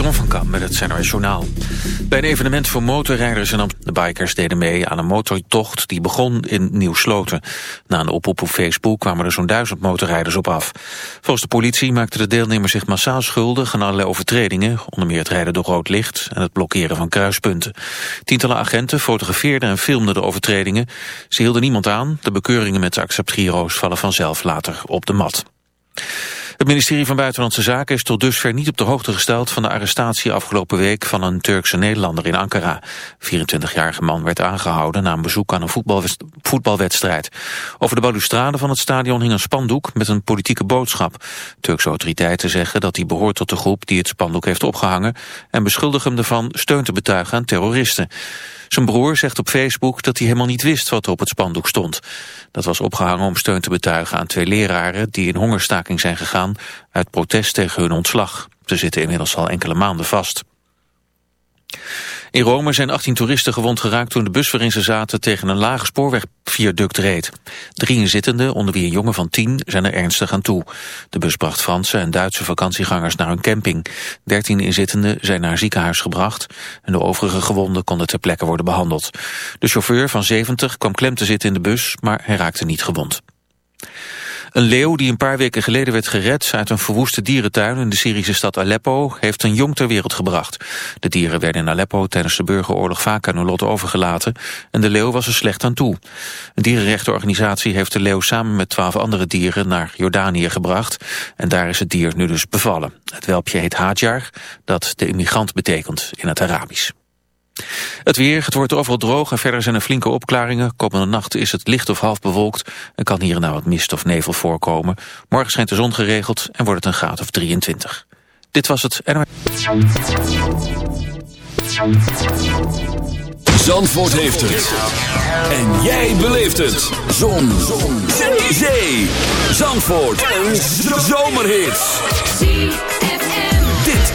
Jeroen van Kam met het NRS Journaal. Bij een evenement voor motorrijders en de bikers deden mee aan een motortocht die begon in Nieuw-Sloten. Na een oproep op Facebook kwamen er zo'n duizend motorrijders op af. Volgens de politie maakten de deelnemers zich massaal schuldig aan allerlei overtredingen, onder meer het rijden door rood licht en het blokkeren van kruispunten. Tientallen agenten fotografeerden en filmden de overtredingen. Ze hielden niemand aan, de bekeuringen met acceptgiro's vallen vanzelf later op de mat. Het ministerie van Buitenlandse Zaken is tot dusver niet op de hoogte gesteld van de arrestatie afgelopen week van een Turkse Nederlander in Ankara. 24-jarige man werd aangehouden na een bezoek aan een voetbalwedstrijd. Over de balustrade van het stadion hing een spandoek met een politieke boodschap. Turkse autoriteiten zeggen dat hij behoort tot de groep die het spandoek heeft opgehangen en beschuldigen hem ervan steun te betuigen aan terroristen. Zijn broer zegt op Facebook dat hij helemaal niet wist wat er op het spandoek stond. Dat was opgehangen om steun te betuigen aan twee leraren die in hongerstaking zijn gegaan uit protest tegen hun ontslag. Ze zitten inmiddels al enkele maanden vast. In Rome zijn 18 toeristen gewond geraakt toen de bus waarin ze zaten tegen een lage spoorwegviaduct reed. Drie inzittenden, onder wie een jongen van 10, zijn er ernstig aan toe. De bus bracht Franse en Duitse vakantiegangers naar hun camping. 13 inzittenden zijn naar een ziekenhuis gebracht en de overige gewonden konden ter plekke worden behandeld. De chauffeur van 70 kwam klem te zitten in de bus, maar hij raakte niet gewond. Een leeuw die een paar weken geleden werd gered uit een verwoeste dierentuin in de Syrische stad Aleppo heeft een jong ter wereld gebracht. De dieren werden in Aleppo tijdens de burgeroorlog vaak aan hun lot overgelaten en de leeuw was er slecht aan toe. Een dierenrechtenorganisatie heeft de leeuw samen met twaalf andere dieren naar Jordanië gebracht en daar is het dier nu dus bevallen. Het welpje heet Hajar, dat de immigrant betekent in het Arabisch. Het weer, het wordt overal droog en verder zijn er flinke opklaringen. Komende nacht is het licht of half bewolkt en kan hier en daar wat mist of nevel voorkomen. Morgen schijnt de zon geregeld en wordt het een graad of 23. Dit was het Zandvoort heeft het. En jij beleeft het. Zon. zon. Zee. Zandvoort. Een zomerhit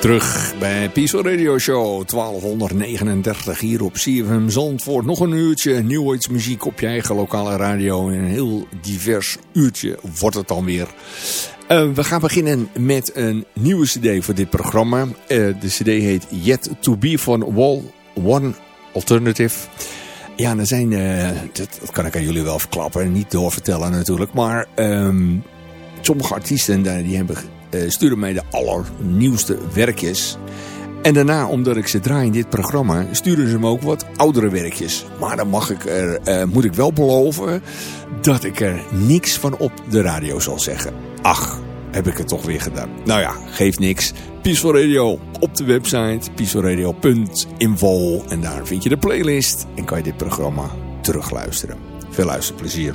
Terug bij Peaceful Radio Show 1239 hier op CFM Zandvoort. Nog een uurtje nieuwheidsmuziek op je eigen lokale radio. En een heel divers uurtje wordt het dan weer. Uh, we gaan beginnen met een nieuwe cd voor dit programma. Uh, de cd heet Yet To Be van Wall One Alternative. Ja, er zijn, uh, dat, kan ik aan jullie wel verklappen. Niet doorvertellen natuurlijk. Maar um, sommige artiesten die hebben uh, sturen mij de allernieuwste werkjes. En daarna, omdat ik ze draai in dit programma, sturen ze me ook wat oudere werkjes. Maar dan mag ik er, uh, moet ik wel beloven dat ik er niks van op de radio zal zeggen. Ach, heb ik het toch weer gedaan. Nou ja, geeft niks. Peaceful Radio op de website peacefulradio.info en daar vind je de playlist en kan je dit programma terugluisteren. Veel luisterplezier.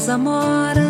nas amoras.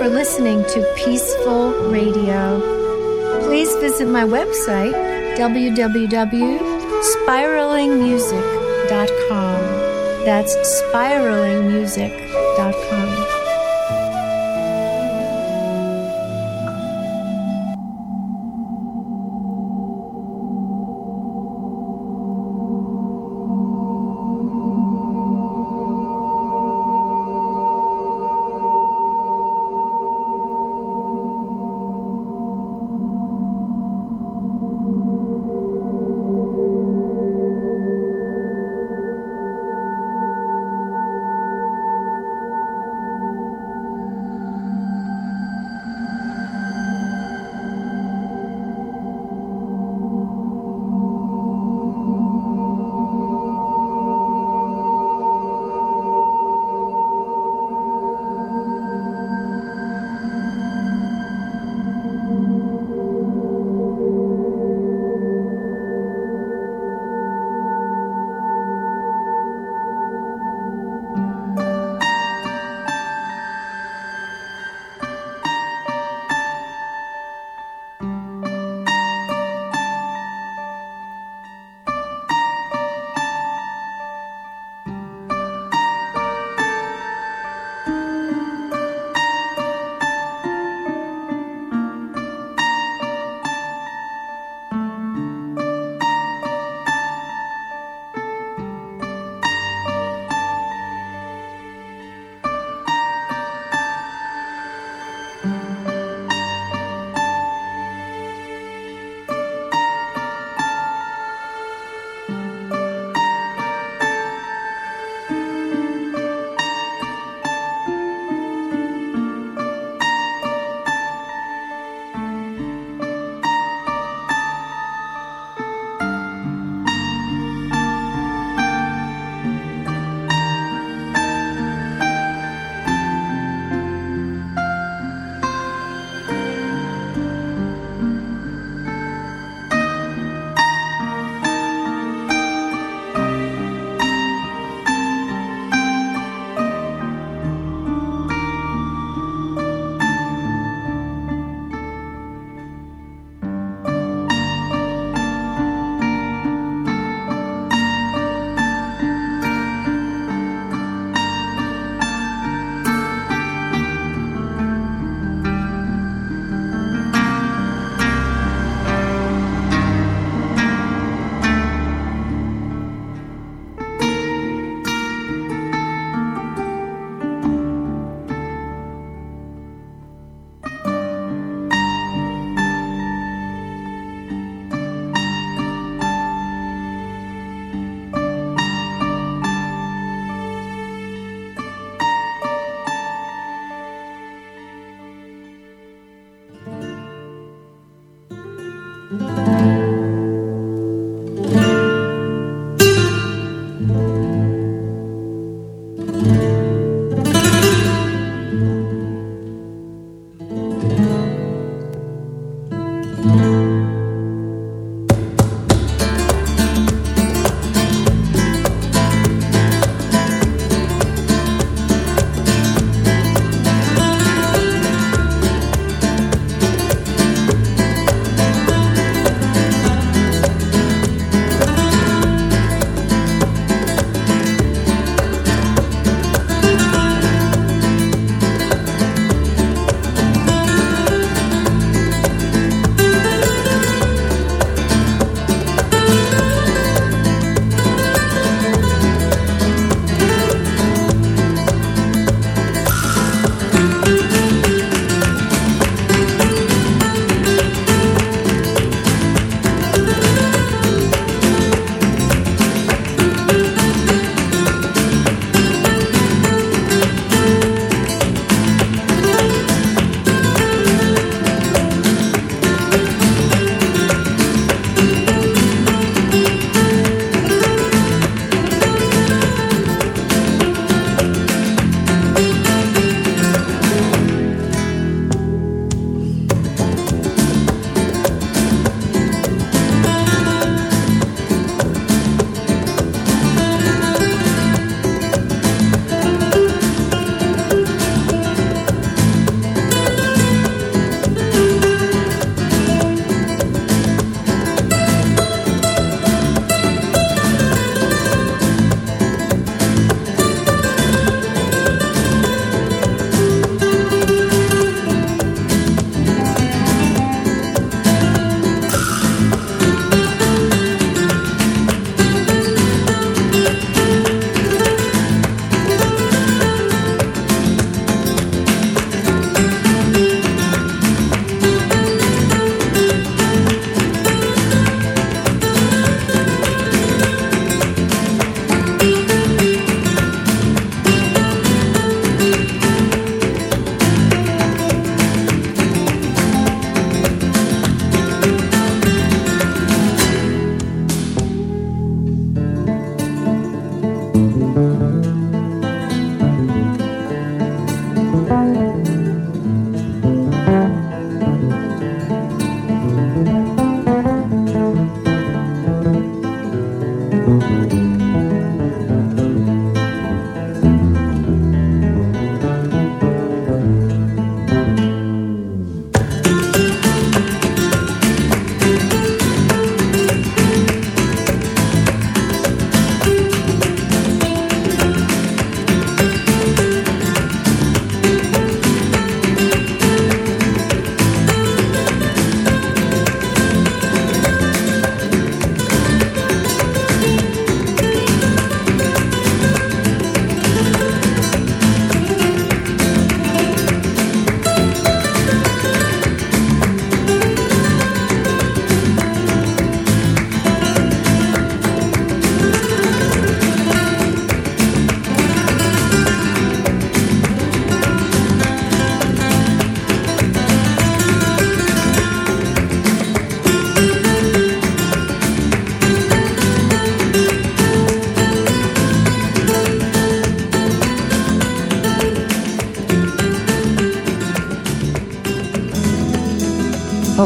for listening to Peaceful Radio. Please visit my website, www.spiralingmusic.com. That's spiralingmusic.com.